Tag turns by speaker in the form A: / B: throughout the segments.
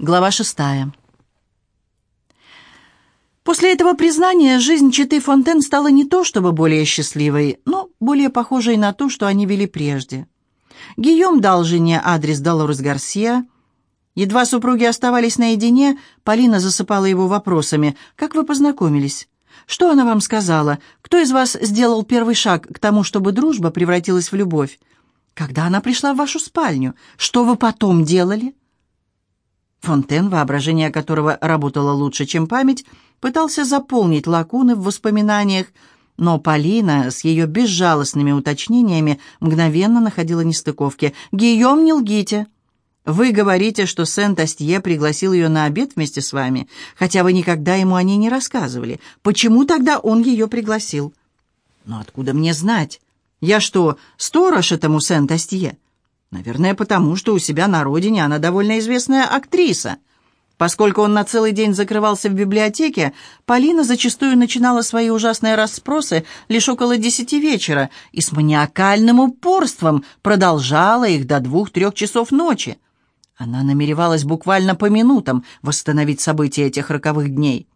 A: Глава шестая. После этого признания жизнь Читы Фонтен стала не то чтобы более счастливой, но более похожей на ту, что они вели прежде. Гийом дал жене адрес Долорес Гарсия. Едва супруги оставались наедине, Полина засыпала его вопросами. «Как вы познакомились? Что она вам сказала? Кто из вас сделал первый шаг к тому, чтобы дружба превратилась в любовь? Когда она пришла в вашу спальню? Что вы потом делали?» Фонтен, воображение которого работало лучше, чем память, пытался заполнить лакуны в воспоминаниях, но Полина с ее безжалостными уточнениями мгновенно находила нестыковки. «Гийом, не лгите! Вы говорите, что Сент-Астье пригласил ее на обед вместе с вами, хотя вы никогда ему о ней не рассказывали. Почему тогда он ее пригласил?» «Но откуда мне знать? Я что, сторож этому Сент-Астье?» Наверное, потому что у себя на родине она довольно известная актриса. Поскольку он на целый день закрывался в библиотеке, Полина зачастую начинала свои ужасные расспросы лишь около десяти вечера и с маниакальным упорством продолжала их до двух-трех часов ночи. Она намеревалась буквально по минутам восстановить события этих роковых дней.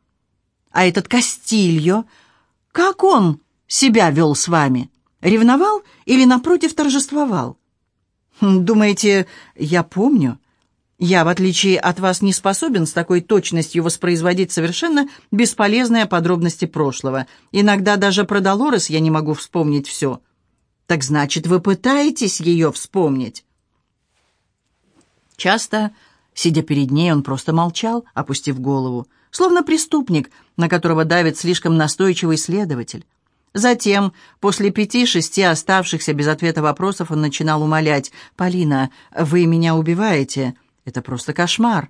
A: «А этот Кастильо, как он себя вел с вами? Ревновал или, напротив, торжествовал?» «Думаете, я помню?» Я, в отличие от вас, не способен с такой точностью воспроизводить совершенно бесполезные подробности прошлого. Иногда даже про Долорес я не могу вспомнить все. Так значит, вы пытаетесь ее вспомнить? Часто, сидя перед ней, он просто молчал, опустив голову, словно преступник, на которого давит слишком настойчивый следователь. Затем, после пяти-шести оставшихся без ответа вопросов, он начинал умолять. «Полина, вы меня убиваете. Это просто кошмар».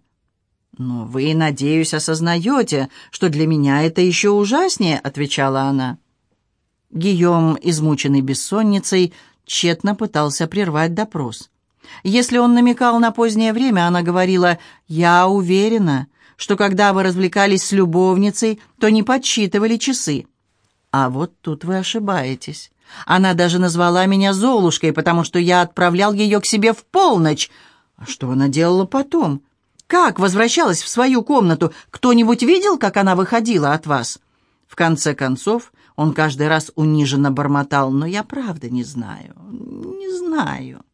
A: «Но вы, надеюсь, осознаете, что для меня это еще ужаснее», — отвечала она. Гийом, измученный бессонницей, тщетно пытался прервать допрос. Если он намекал на позднее время, она говорила «Я уверена, что когда вы развлекались с любовницей, то не подсчитывали часы». А вот тут вы ошибаетесь. Она даже назвала меня Золушкой, потому что я отправлял ее к себе в полночь. А что она делала потом? Как возвращалась в свою комнату? Кто-нибудь видел, как она выходила от вас? В конце концов, он каждый раз униженно бормотал, но я правда не знаю, не знаю.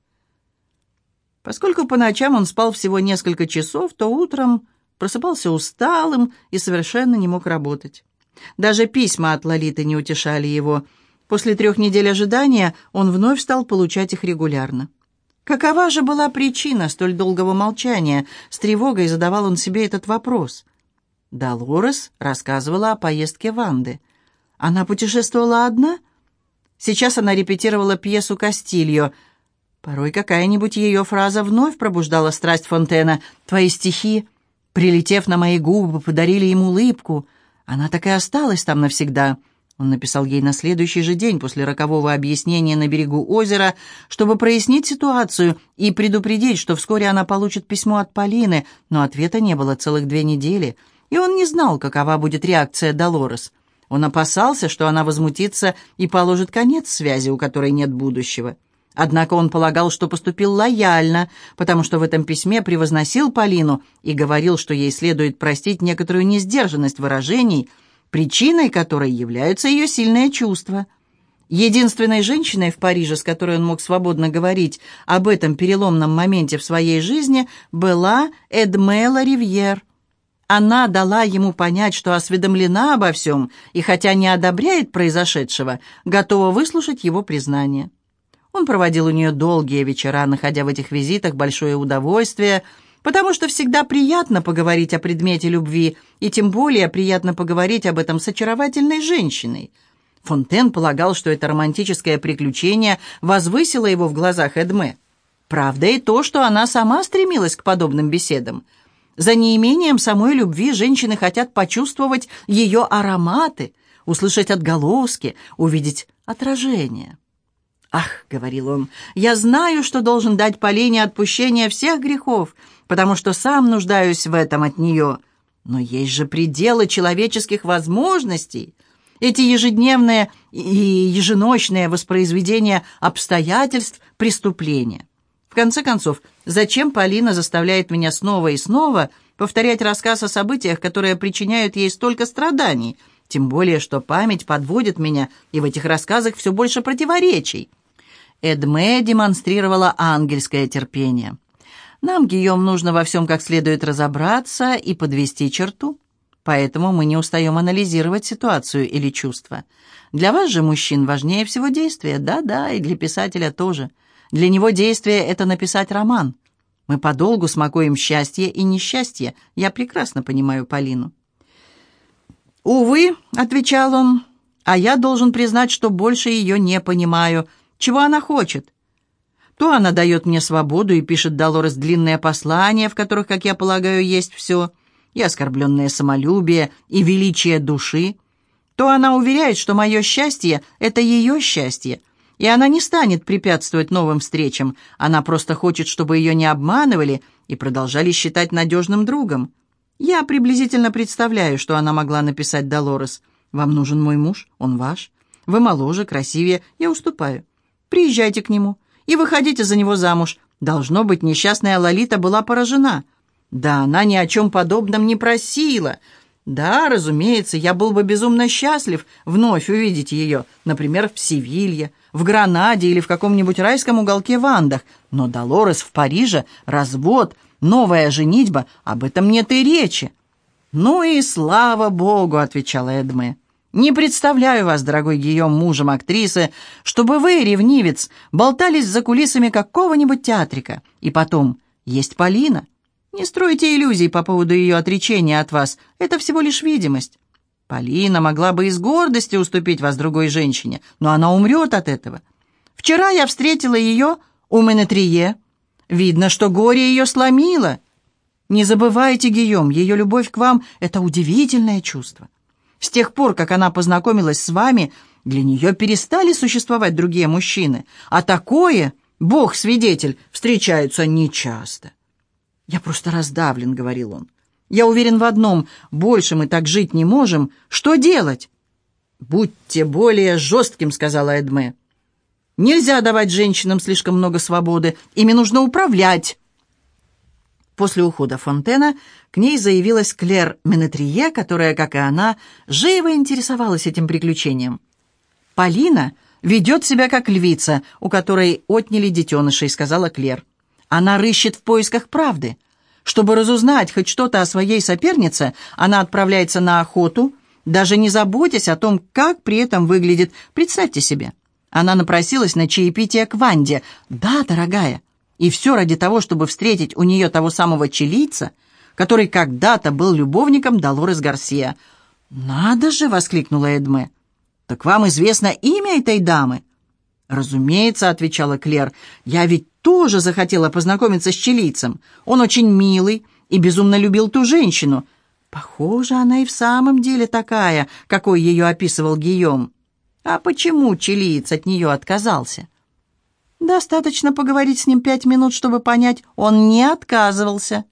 A: Поскольку по ночам он спал всего несколько часов, то утром просыпался усталым и совершенно не мог работать. Даже письма от Лолиты не утешали его. После трех недель ожидания он вновь стал получать их регулярно. Какова же была причина столь долгого молчания? С тревогой задавал он себе этот вопрос. Долорес рассказывала о поездке Ванды. Она путешествовала одна? Сейчас она репетировала пьесу «Кастильо». Порой какая-нибудь ее фраза вновь пробуждала страсть Фонтена. «Твои стихи, прилетев на мои губы, подарили им улыбку». Она так и осталась там навсегда. Он написал ей на следующий же день после рокового объяснения на берегу озера, чтобы прояснить ситуацию и предупредить, что вскоре она получит письмо от Полины, но ответа не было целых две недели, и он не знал, какова будет реакция Долорес. Он опасался, что она возмутится и положит конец связи, у которой нет будущего. Однако он полагал, что поступил лояльно, потому что в этом письме превозносил Полину и говорил, что ей следует простить некоторую несдержанность выражений, причиной которой являются ее сильные чувства. Единственной женщиной в Париже, с которой он мог свободно говорить об этом переломном моменте в своей жизни, была Эдмела Ривьер. Она дала ему понять, что осведомлена обо всем и, хотя не одобряет произошедшего, готова выслушать его признание. Он проводил у нее долгие вечера, находя в этих визитах большое удовольствие, потому что всегда приятно поговорить о предмете любви, и тем более приятно поговорить об этом с очаровательной женщиной. Фонтен полагал, что это романтическое приключение возвысило его в глазах Эдме. Правда и то, что она сама стремилась к подобным беседам. За неимением самой любви женщины хотят почувствовать ее ароматы, услышать отголоски, увидеть отражение. «Ах», — говорил он, — «я знаю, что должен дать Полине отпущение всех грехов, потому что сам нуждаюсь в этом от нее. Но есть же пределы человеческих возможностей. Эти ежедневные и еженочные воспроизведения обстоятельств преступления. В конце концов, зачем Полина заставляет меня снова и снова повторять рассказ о событиях, которые причиняют ей столько страданий, тем более, что память подводит меня, и в этих рассказах все больше противоречий. Эдме демонстрировала ангельское терпение. Нам, Гийом, нужно во всем как следует разобраться и подвести черту. Поэтому мы не устаем анализировать ситуацию или чувства. Для вас же, мужчин, важнее всего действие. Да-да, и для писателя тоже. Для него действие — это написать роман. Мы подолгу смакуем счастье и несчастье. Я прекрасно понимаю Полину. «Увы», — отвечал он, — «а я должен признать, что больше ее не понимаю. Чего она хочет?» То она дает мне свободу и пишет Долорес длинные послания, в которых, как я полагаю, есть все, и оскорбленное самолюбие, и величие души. То она уверяет, что мое счастье — это ее счастье, и она не станет препятствовать новым встречам, она просто хочет, чтобы ее не обманывали и продолжали считать надежным другом. Я приблизительно представляю, что она могла написать Долорес. «Вам нужен мой муж, он ваш. Вы моложе, красивее, я уступаю. Приезжайте к нему и выходите за него замуж. Должно быть, несчастная Лолита была поражена. Да, она ни о чем подобном не просила. Да, разумеется, я был бы безумно счастлив вновь увидеть ее, например, в Севилье, в Гранаде или в каком-нибудь райском уголке в Андах. Но Долорес в Париже, развод, новая женитьба, об этом нет и речи. «Ну и слава богу!» — отвечала Эдме. Не представляю вас, дорогой Гийом, мужем актрисы, чтобы вы, ревнивец, болтались за кулисами какого-нибудь театрика. И потом, есть Полина. Не стройте иллюзий по поводу ее отречения от вас. Это всего лишь видимость. Полина могла бы из гордости уступить вас другой женщине, но она умрет от этого. Вчера я встретила ее у Менетрие. Видно, что горе ее сломило. Не забывайте, Гийом, ее любовь к вам — это удивительное чувство. С тех пор, как она познакомилась с вами, для нее перестали существовать другие мужчины, а такое, Бог свидетель, встречаются нечасто. «Я просто раздавлен», — говорил он. «Я уверен в одном, больше мы так жить не можем. Что делать?» «Будьте более жестким», — сказала Эдме. «Нельзя давать женщинам слишком много свободы, ими нужно управлять». После ухода Фонтена к ней заявилась Клер Менетрие, которая, как и она, живо интересовалась этим приключением. «Полина ведет себя как львица, у которой отняли детенышей», — сказала Клер. «Она рыщет в поисках правды. Чтобы разузнать хоть что-то о своей сопернице, она отправляется на охоту, даже не заботясь о том, как при этом выглядит. Представьте себе». Она напросилась на чаепитие к Ванде. «Да, дорогая». И все ради того, чтобы встретить у нее того самого чилийца, который когда-то был любовником Долорес Гарсия. «Надо же!» — воскликнула Эдме. «Так вам известно имя этой дамы?» «Разумеется», — отвечала Клер, — «я ведь тоже захотела познакомиться с чилийцем. Он очень милый и безумно любил ту женщину. Похоже, она и в самом деле такая, какой ее описывал Гийом. А почему чилиец от нее отказался?» Достаточно поговорить с ним пять минут, чтобы понять, он не отказывался.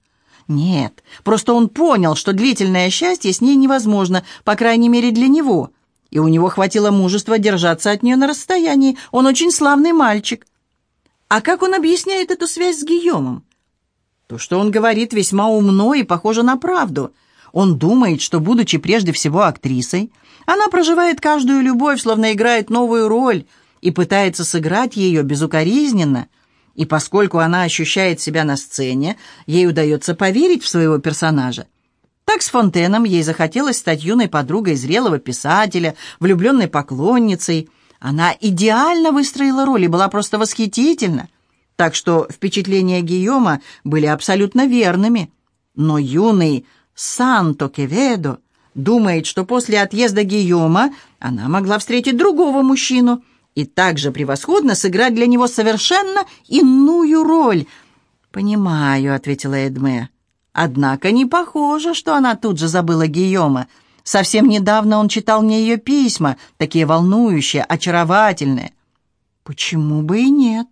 A: Нет, просто он понял, что длительное счастье с ней невозможно, по крайней мере для него. И у него хватило мужества держаться от нее на расстоянии. Он очень славный мальчик. А как он объясняет эту связь с Гийомом? То, что он говорит, весьма умно и похоже на правду. Он думает, что, будучи прежде всего актрисой, она проживает каждую любовь, словно играет новую роль – и пытается сыграть ее безукоризненно, и поскольку она ощущает себя на сцене, ей удается поверить в своего персонажа. Так с Фонтеном ей захотелось стать юной подругой зрелого писателя, влюбленной поклонницей. Она идеально выстроила роль и была просто восхитительна. Так что впечатления Гийома были абсолютно верными. Но юный Санто Кеведо думает, что после отъезда Гийома она могла встретить другого мужчину – и также превосходно сыграть для него совершенно иную роль. «Понимаю», — ответила Эдме. «Однако не похоже, что она тут же забыла Гийома. Совсем недавно он читал мне ее письма, такие волнующие, очаровательные». «Почему бы и нет?»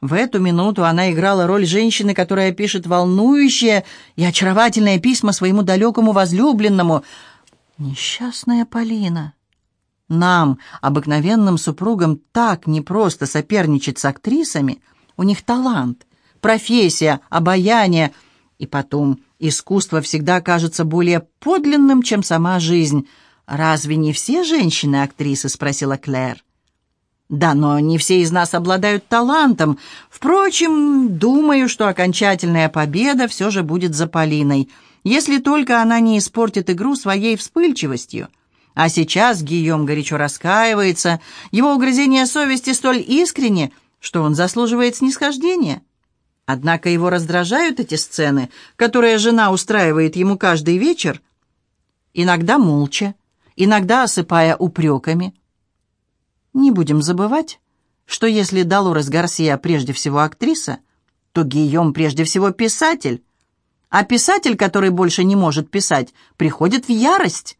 A: В эту минуту она играла роль женщины, которая пишет волнующие и очаровательные письма своему далекому возлюбленному. «Несчастная Полина». Нам, обыкновенным супругам, так непросто соперничать с актрисами. У них талант, профессия, обаяние. И потом, искусство всегда кажется более подлинным, чем сама жизнь. «Разве не все женщины актрисы?» — спросила Клэр. «Да, но не все из нас обладают талантом. Впрочем, думаю, что окончательная победа все же будет за Полиной, если только она не испортит игру своей вспыльчивостью. А сейчас Гийом горячо раскаивается, его угрызение совести столь искренне, что он заслуживает снисхождения». Однако его раздражают эти сцены, которые жена устраивает ему каждый вечер, иногда молча, иногда осыпая упреками. Не будем забывать, что если Долорес Гарсия прежде всего актриса, то Гийом прежде всего писатель, а писатель, который больше не может писать, приходит в ярость.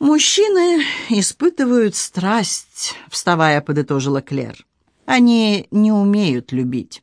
A: «Мужчины испытывают страсть», — вставая, подытожила Клер. Они не умеют любить.